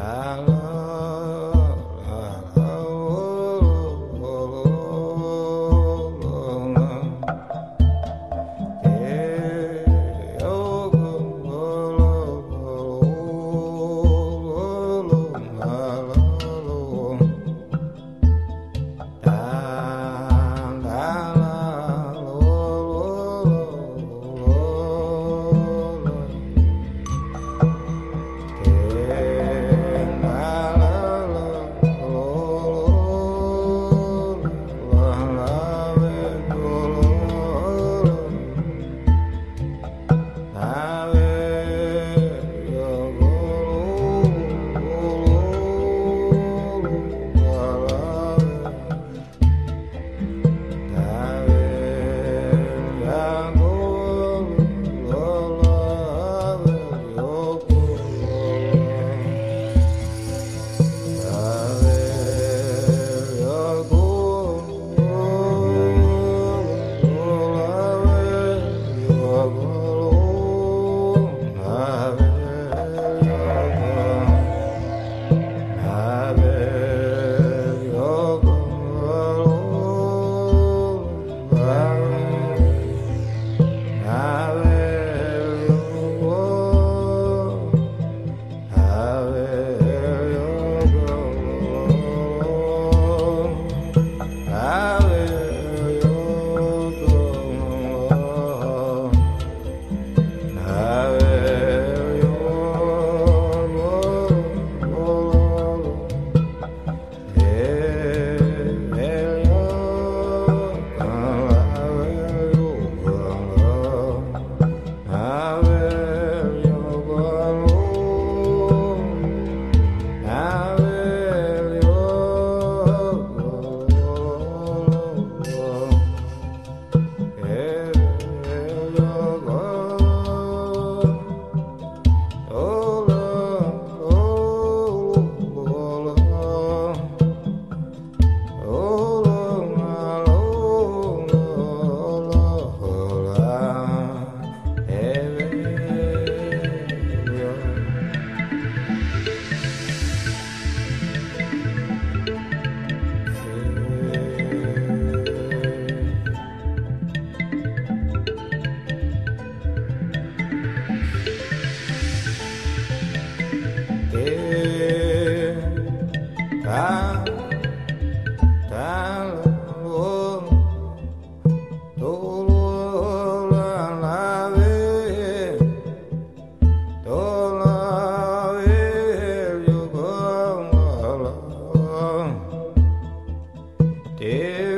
I Dear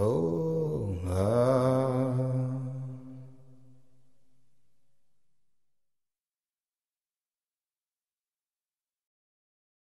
Oh.